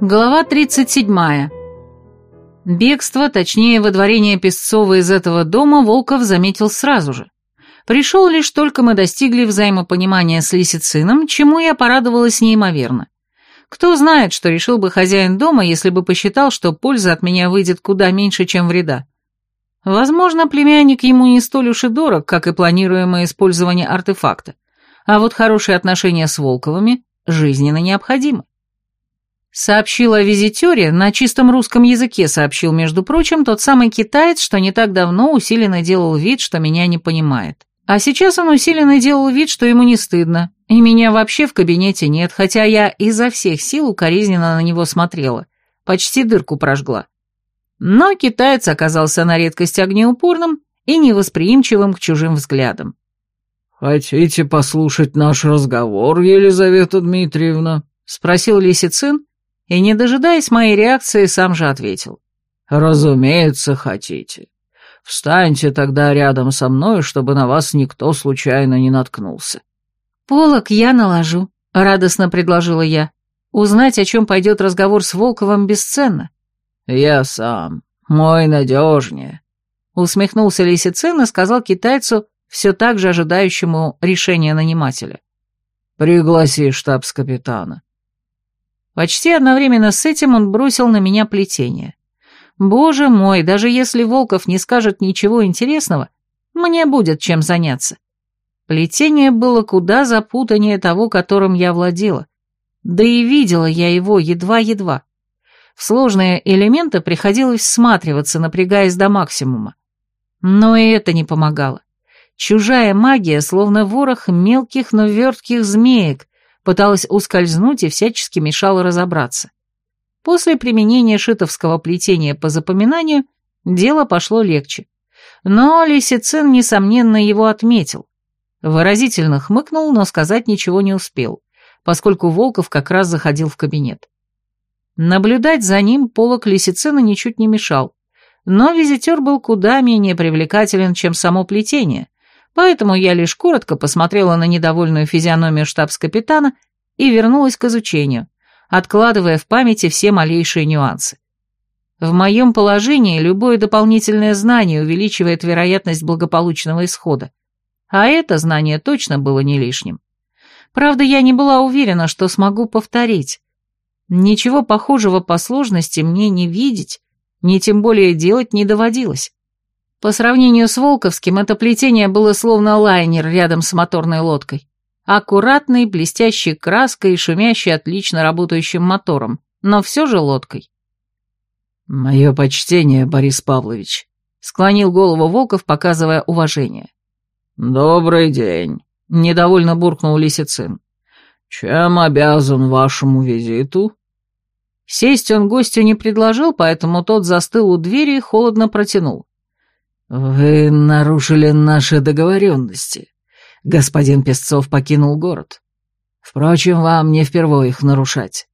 Глава 37. Бегство, точнее, выдворение Песцова из этого дома Волков заметил сразу же. Пришел лишь только мы достигли взаимопонимания с Лисицином, чему я порадовалась неимоверно. Кто знает, что решил бы хозяин дома, если бы посчитал, что польза от меня выйдет куда меньше, чем вреда. Возможно, племянник ему не столь уж и дорог, как и планируемое использование артефакта, а вот хорошие отношения с Волковыми жизненно необходимы. Сообщил о визитере, на чистом русском языке сообщил, между прочим, тот самый китаец, что не так давно усиленно делал вид, что меня не понимает. А сейчас он усиленно делал вид, что ему не стыдно, и меня вообще в кабинете нет, хотя я изо всех сил укоризненно на него смотрела, почти дырку прожгла. Но китаец оказался на редкость огнеупорным и невосприимчивым к чужим взглядам. «Хотите послушать наш разговор, Елизавета Дмитриевна?» — спросил Лисицин, и, не дожидаясь моей реакции, сам же ответил. «Разумеется, хотите. Встаньте тогда рядом со мной, чтобы на вас никто случайно не наткнулся». «Полок я наложу», — радостно предложила я. «Узнать, о чем пойдет разговор с Волковым, бесценно». «Я сам. Мой надежнее», — усмехнулся Лисицин и сказал китайцу, все так же ожидающему решения нанимателя. «Пригласи штабс-капитана. Почти одновременно с этим он бросил на меня плетение. Боже мой, даже если Волков не скажет ничего интересного, мне будет чем заняться. Плетение было куда запутаннее того, которым я владела. Да и видела я его едва-едва. В сложные элементы приходилось всматриваться, напрягаясь до максимума. Но и это не помогало. Чужая магия, словно ворох мелких, но вертких змеек, пыталась ускользнуть и всячески мешала разобраться. После применения шитовского плетения по запоминанию дело пошло легче. Но Лисицин, несомненно, его отметил. Выразительно хмыкнул, но сказать ничего не успел, поскольку Волков как раз заходил в кабинет. Наблюдать за ним полок Лисицина ничуть не мешал, но визитер был куда менее привлекателен, чем само плетение, поэтому я лишь коротко посмотрела на недовольную физиономию штабс-капитана и вернулась к изучению, откладывая в памяти все малейшие нюансы. В моем положении любое дополнительное знание увеличивает вероятность благополучного исхода, а это знание точно было не лишним. Правда, я не была уверена, что смогу повторить. Ничего похожего по сложности мне не видеть, ни тем более делать не доводилось. По сравнению с Волковским, это плетение было словно лайнер рядом с моторной лодкой. Аккуратной, блестящей краской и шумящей отлично работающим мотором, но все же лодкой. «Мое почтение, Борис Павлович», — склонил голову Волков, показывая уважение. «Добрый день», — недовольно буркнул Лисицин. «Чем обязан вашему визиту?» Сесть он гостю не предложил, поэтому тот застыл у двери и холодно протянул. «Вы нарушили наши договоренности. Господин Песцов покинул город. Впрочем, вам не впервые их нарушать».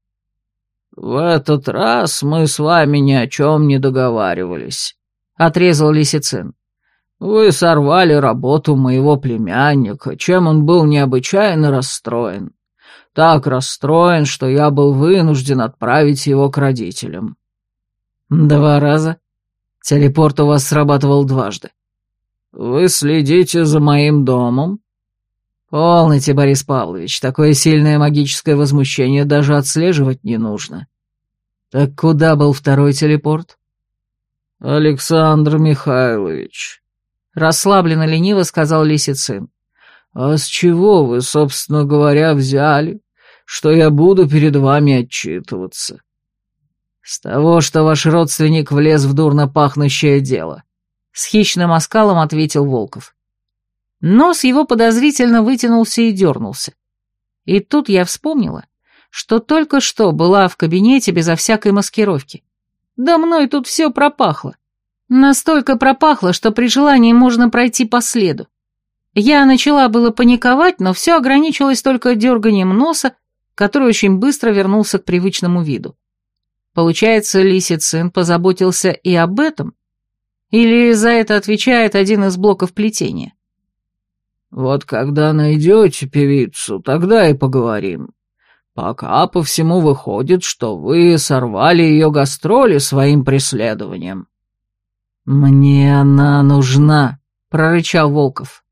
«В этот раз мы с вами ни о чем не договаривались», — отрезал Лисицин. «Вы сорвали работу моего племянника, чем он был необычайно расстроен. Так расстроен, что я был вынужден отправить его к родителям». «Два раза?» Телепорт у вас срабатывал дважды. Вы следите за моим домом? Полните, Борис Павлович, такое сильное магическое возмущение даже отслеживать не нужно. Так куда был второй телепорт? Александр Михайлович. Расслабленно лениво сказал Лисицин. А с чего вы, собственно говоря, взяли, что я буду перед вами отчитываться? «С того, что ваш родственник влез в дурно пахнущее дело», — с хищным оскалом ответил Волков. Нос его подозрительно вытянулся и дернулся. И тут я вспомнила, что только что была в кабинете безо всякой маскировки. Да мной тут все пропахло. Настолько пропахло, что при желании можно пройти по следу. Я начала было паниковать, но все ограничилось только дерганием носа, который очень быстро вернулся к привычному виду. Получается, Лисицин позаботился и об этом? Или за это отвечает один из блоков плетения? «Вот когда найдете певицу, тогда и поговорим. Пока по всему выходит, что вы сорвали ее гастроли своим преследованием. Мне она нужна, прорычал Волков.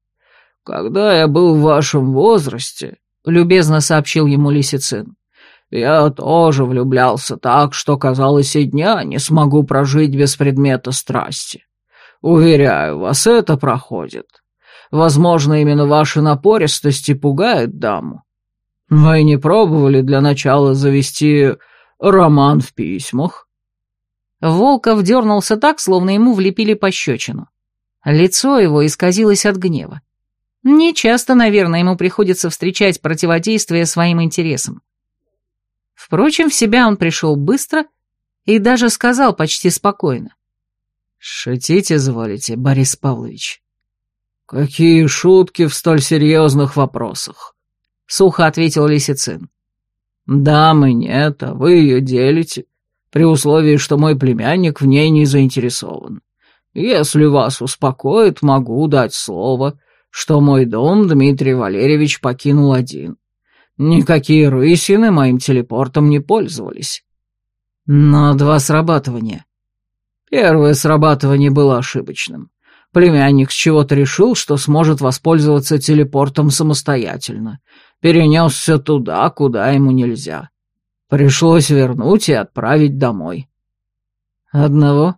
Когда я был в вашем возрасте, любезно сообщил ему Лисицин, я тоже влюблялся так, что, казалось, и дня не смогу прожить без предмета страсти. Уверяю вас, это проходит. Возможно, именно ваши напористости пугают даму. Вы не пробовали для начала завести роман в письмах?» Волков дернулся так, словно ему влепили пощечину. Лицо его исказилось от гнева. Не часто, наверное, ему приходится встречать противодействие своим интересам. Впрочем, в себя он пришел быстро и даже сказал почти спокойно. «Шутить изволите, Борис Павлович?» «Какие шутки в столь серьезных вопросах?» — сухо ответил Лисицин. «Дамы нет, а вы ее делите, при условии, что мой племянник в ней не заинтересован. Если вас успокоит, могу дать слово, что мой дом Дмитрий Валерьевич покинул один. Никакие рысины моим телепортом не пользовались. Но два срабатывания. Первое срабатывание было ошибочным. Племянник с чего-то решил, что сможет воспользоваться телепортом самостоятельно, перенесся туда, куда ему нельзя. Пришлось вернуть и отправить домой. Одного?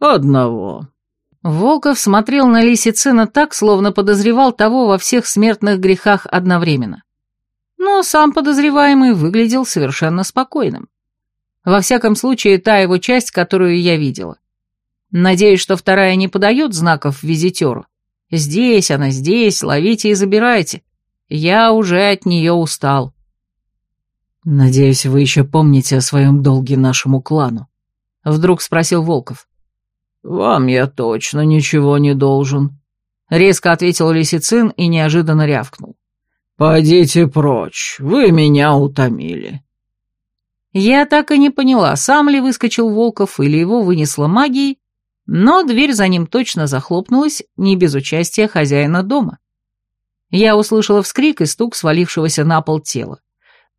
Одного. Волков смотрел на Лисицына так, словно подозревал того во всех смертных грехах одновременно. Но сам подозреваемый выглядел совершенно спокойным. Во всяком случае, та его часть, которую я видела. Надеюсь, что вторая не подает знаков визитеру. Здесь она, здесь, ловите и забирайте. Я уже от нее устал. «Надеюсь, вы еще помните о своем долге нашему клану?» — вдруг спросил Волков. «Вам я точно ничего не должен», — резко ответил Лисицин и неожиданно рявкнул. «Пойдите прочь, вы меня утомили». Я так и не поняла, сам ли выскочил Волков или его вынесло магией, но дверь за ним точно захлопнулась, не без участия хозяина дома. Я услышала вскрик и стук свалившегося на пол тела.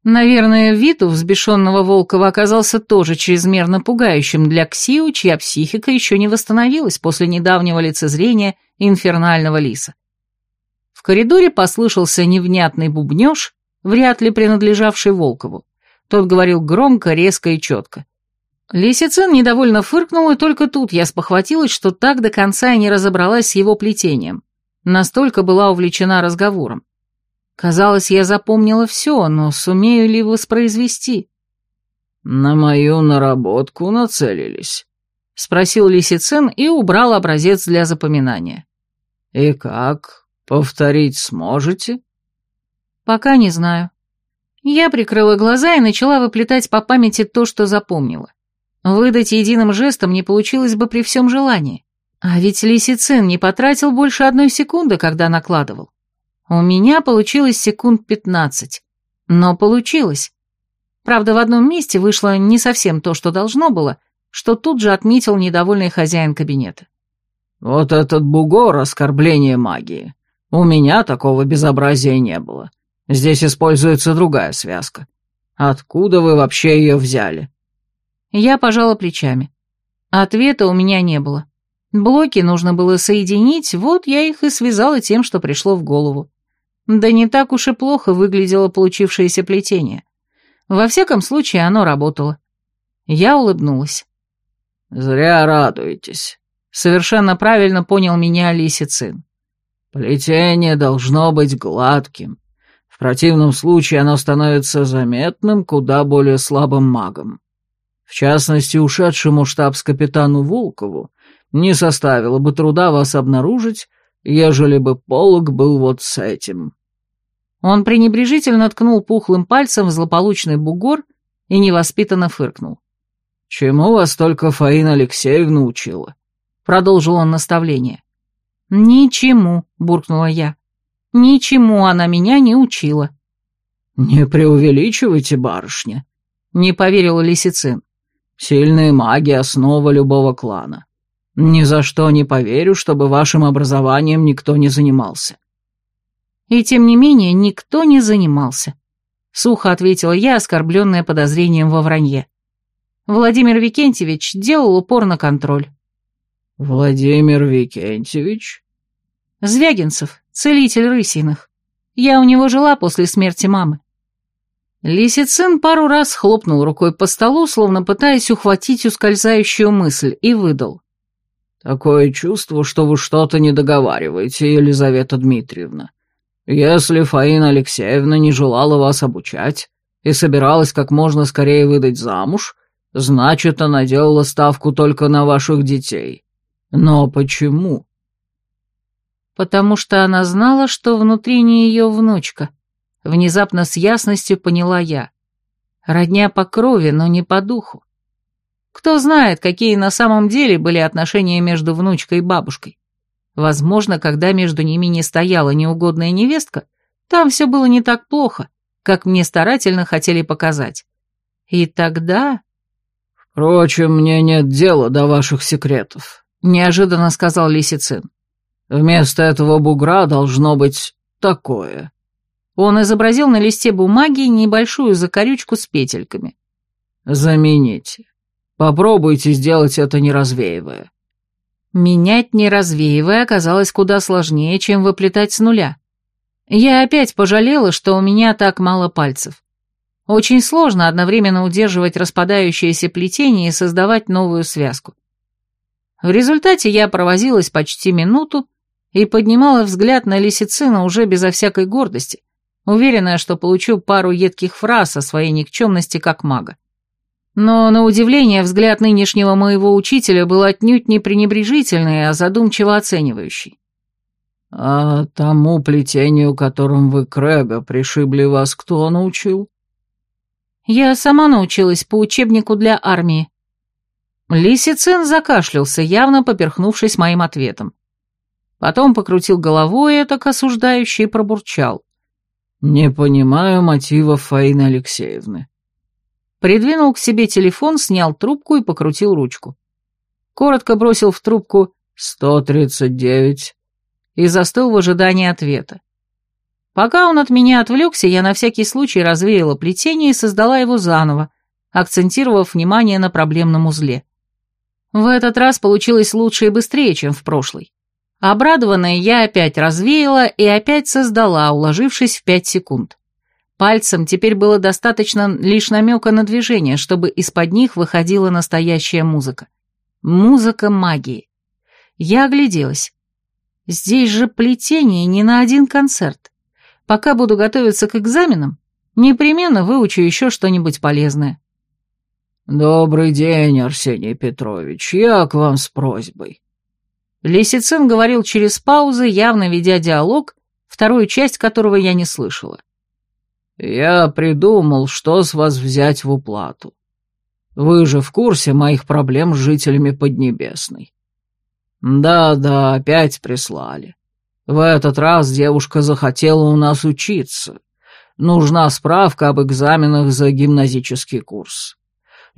Наверное, вид у взбешенного Волкова оказался тоже чрезмерно пугающим для Ксиу, чья психика еще не восстановилась после недавнего лицезрения инфернального лиса. В коридоре послышался невнятный бубнеж, вряд ли принадлежавший Волкову. Тот говорил громко, резко и четко. Лисицин недовольно фыркнул, и только тут я спохватилась, что так до конца и не разобралась с его плетением. Настолько была увлечена разговором. Казалось, я запомнила все, но сумею ли воспроизвести? «На мою наработку нацелились», — спросил Лисицин и убрал образец для запоминания. «И как? Повторить сможете?» «Пока не знаю». Я прикрыла глаза и начала выплетать по памяти то, что запомнила. Выдать единым жестом не получилось бы при всем желании. А ведь Лисицин не потратил больше одной секунды, когда накладывал. У меня получилось секунд пятнадцать. Но получилось. Правда, в одном месте вышло не совсем то, что должно было, что тут же отметил недовольный хозяин кабинета. «Вот этот бугор — оскорбление магии. У меня такого безобразия не было. Здесь используется другая связка. Откуда вы вообще ее взяли?» Я пожала плечами. Ответа у меня не было. Блоки нужно было соединить, вот я их и связала тем, что пришло в голову. Да не так уж и плохо выглядело получившееся плетение. Во всяком случае, оно работало. Я улыбнулась. «Зря радуетесь», — совершенно правильно понял меня Лисицин. «Плетение должно быть гладким. В противном случае оно становится заметным куда более слабым магом. В частности, ушедшему штабс-капитану Волкову не составило бы труда вас обнаружить, ежели бы полог был вот с этим». Он пренебрежительно ткнул пухлым пальцем в злополучный бугор и невоспитанно фыркнул. «Чему вас только Фаина Алексеевна учила?» Продолжил он наставление. «Ничему», — буркнула я. «Ничему она меня не учила». «Не преувеличивайте, барышня», — не поверил Лисицин. «Сильные маги — основа любого клана. Ни за что не поверю, чтобы вашим образованием никто не занимался. И тем не менее никто не занимался. — сухо ответила я, оскорбленная подозрением во вранье. Владимир Викентьевич делал упор на контроль. «Владимир Викентьевич?» «Звягинцев, целитель рысиных. Я у него жила после смерти мамы». Лисицин пару раз хлопнул рукой по столу, словно пытаясь ухватить ускользающую мысль, и выдал. «Такое чувство, что вы что-то не договариваете, Елизавета Дмитриевна. Если Фаина Алексеевна не желала вас обучать и собиралась как можно скорее выдать замуж, значит, она делала ставку только на ваших детей. Но почему?» «Потому что она знала, что внутри не ее внучка», — внезапно с ясностью поняла я. «Родня по крови, но не по духу. Кто знает, какие на самом деле были отношения между внучкой и бабушкой. Возможно, когда между ними не стояла неугодная невестка, там все было не так плохо, как мне старательно хотели показать. И тогда... «Впрочем, мне нет дела до ваших секретов», — неожиданно сказал Лисицин. «Вместо этого бугра должно быть такое». Он изобразил на листе бумаги небольшую закорючку с петельками. «Замените. Попробуйте сделать это не развеивая». Менять не развеивая оказалось куда сложнее, чем выплетать с нуля. Я опять пожалела, что у меня так мало пальцев. Очень сложно одновременно удерживать распадающееся плетение и создавать новую связку. В результате я провозилась почти минуту и поднимала взгляд на лисицина уже безо всякой гордости, уверенная, что получу пару едких фраз о своей никчемности как мага. Но, на удивление, взгляд нынешнего моего учителя был отнюдь не пренебрежительный, а задумчиво оценивающий. «А тому плетению, которым вы Крэба пришибли вас, кто научил?» «Я сама научилась по учебнику для армии». Лисицин закашлялся, явно поперхнувшись моим ответом. Потом покрутил головой, это осуждающий, и пробурчал. «Не понимаю мотивов Фаины Алексеевны. Придвинул к себе телефон, снял трубку и покрутил ручку. Коротко бросил в трубку «сто тридцать девять» и застыл в ожидании ответа. Пока он от меня отвлекся, я на всякий случай развеяла плетение и создала его заново, акцентировав внимание на проблемном узле. В этот раз получилось лучше и быстрее, чем в прошлый. Обрадованная, я опять развеяла и опять создала, уложившись в пять секунд. Пальцем теперь было достаточно лишь намека на движение, чтобы из-под них выходила настоящая музыка. Музыка магии. Я огляделась. Здесь же плетение не на один концерт. Пока буду готовиться к экзаменам, непременно выучу еще что-нибудь полезное. «Добрый день, Арсений Петрович, я к вам с просьбой». Лисицин говорил через паузы, явно ведя диалог, вторую часть которого я не слышала. «Я придумал, что с вас взять в уплату. Вы же в курсе моих проблем с жителями Поднебесной». «Да-да, опять прислали. В этот раз девушка захотела у нас учиться. Нужна справка об экзаменах за гимназический курс».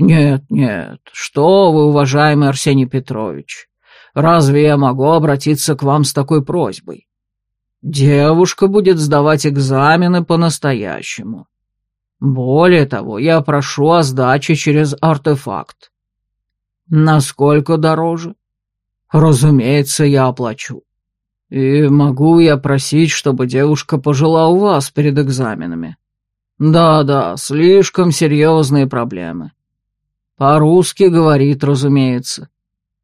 «Нет, нет, что вы, уважаемый Арсений Петрович, разве я могу обратиться к вам с такой просьбой? Девушка будет сдавать экзамены по-настоящему. Более того, я прошу о сдаче через артефакт. Насколько дороже? Разумеется, я оплачу. И могу я просить, чтобы девушка пожила у вас перед экзаменами? Да-да, слишком серьезные проблемы. По-русски говорит, разумеется.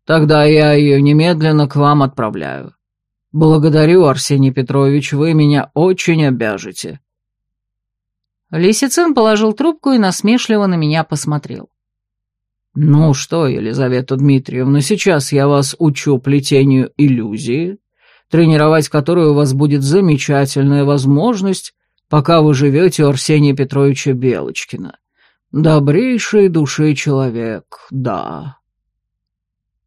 Тогда я ее немедленно к вам отправляю. «Благодарю, Арсений Петрович, вы меня очень обяжете». Лисицин положил трубку и насмешливо на меня посмотрел. «Ну что, Елизавета Дмитриевна, сейчас я вас учу плетению иллюзии, тренировать которую у вас будет замечательная возможность, пока вы живете у Арсения Петровича Белочкина. Добрейшей души человек, да».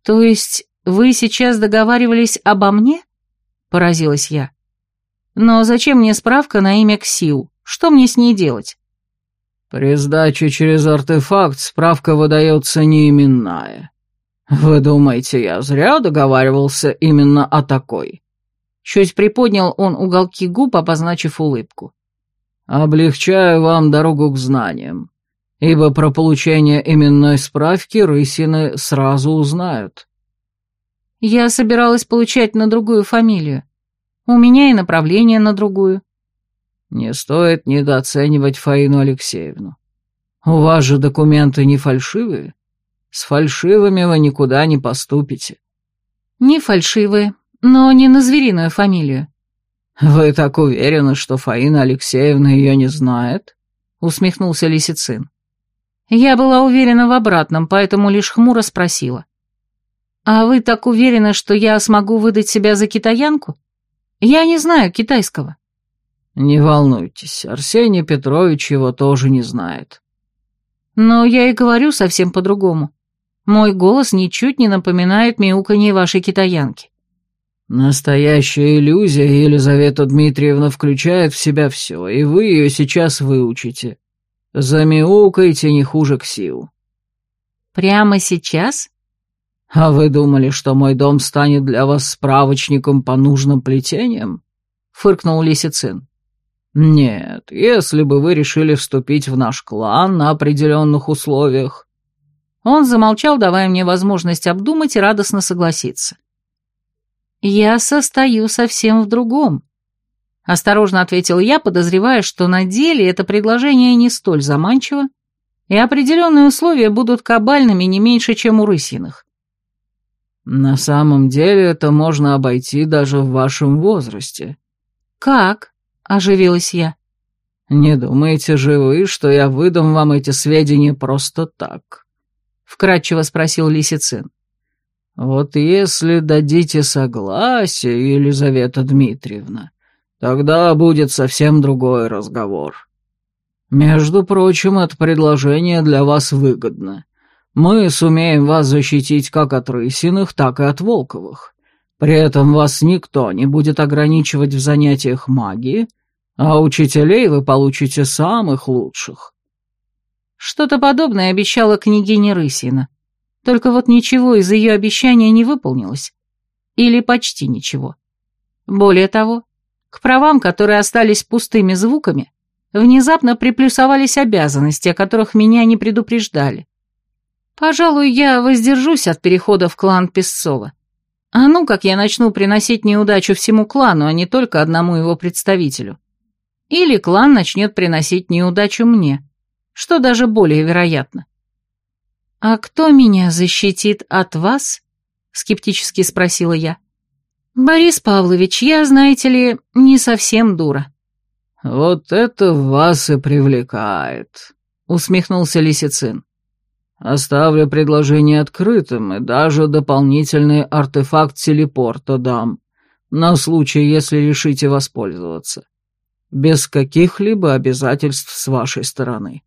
«То есть вы сейчас договаривались обо мне?» поразилась я. Но зачем мне справка на имя Ксил? Что мне с ней делать? При сдаче через артефакт справка выдается неименная. Вы думаете, я зря договаривался именно о такой? Чуть приподнял он уголки губ, обозначив улыбку. Облегчаю вам дорогу к знаниям, ибо про получение именной справки рысины сразу узнают. Я собиралась получать на другую фамилию. У меня и направление на другую. Не стоит недооценивать Фаину Алексеевну. У вас же документы не фальшивые. С фальшивыми вы никуда не поступите. Не фальшивые, но не на звериную фамилию. Вы так уверены, что Фаина Алексеевна ее не знает? Усмехнулся Лисицин. Я была уверена в обратном, поэтому лишь хмуро спросила. «А вы так уверены, что я смогу выдать себя за китаянку? Я не знаю китайского». «Не волнуйтесь, Арсений Петрович его тоже не знает». «Но я и говорю совсем по-другому. Мой голос ничуть не напоминает мяуканье вашей китаянки». «Настоящая иллюзия, Елизавета Дмитриевна, включает в себя все, и вы ее сейчас выучите. Замяукайте не хуже Ксиу». «Прямо сейчас?» «А вы думали, что мой дом станет для вас справочником по нужным плетениям?» — фыркнул Лисицин. «Нет, если бы вы решили вступить в наш клан на определенных условиях...» Он замолчал, давая мне возможность обдумать и радостно согласиться. «Я состою совсем в другом», — осторожно ответил я, подозревая, что на деле это предложение не столь заманчиво, и определенные условия будут кабальными не меньше, чем у рысиных. «На самом деле это можно обойти даже в вашем возрасте». «Как?» оживилась я. «Не думаете же вы, что я выдам вам эти сведения просто так?» — вкратчиво спросил Лисицин. «Вот если дадите согласие, Елизавета Дмитриевна, тогда будет совсем другой разговор. Между прочим, это предложение для вас выгодно. Мы сумеем вас защитить как от рысиных, так и от волковых. При этом вас никто не будет ограничивать в занятиях магии, а учителей вы получите самых лучших». Что-то подобное обещала княгиня Рысина. Только вот ничего из ее обещания не выполнилось. Или почти ничего. Более того, к правам, которые остались пустыми звуками, внезапно приплюсовались обязанности, о которых меня не предупреждали. Пожалуй, я воздержусь от перехода в клан Песцова. А ну, как я начну приносить неудачу всему клану, а не только одному его представителю. Или клан начнет приносить неудачу мне, что даже более вероятно. «А кто меня защитит от вас?» — скептически спросила я. «Борис Павлович, я, знаете ли, не совсем дура». «Вот это вас и привлекает», — усмехнулся Лисицин. «Оставлю предложение открытым и даже дополнительный артефакт телепорта дам, на случай, если решите воспользоваться без каких-либо обязательств с вашей стороны».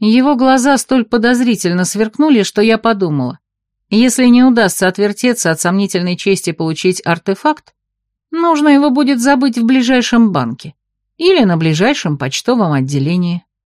Его глаза столь подозрительно сверкнули, что я подумала. Если не удастся отвертеться от сомнительной чести получить артефакт, нужно его будет забыть в ближайшем банке или на ближайшем почтовом отделении.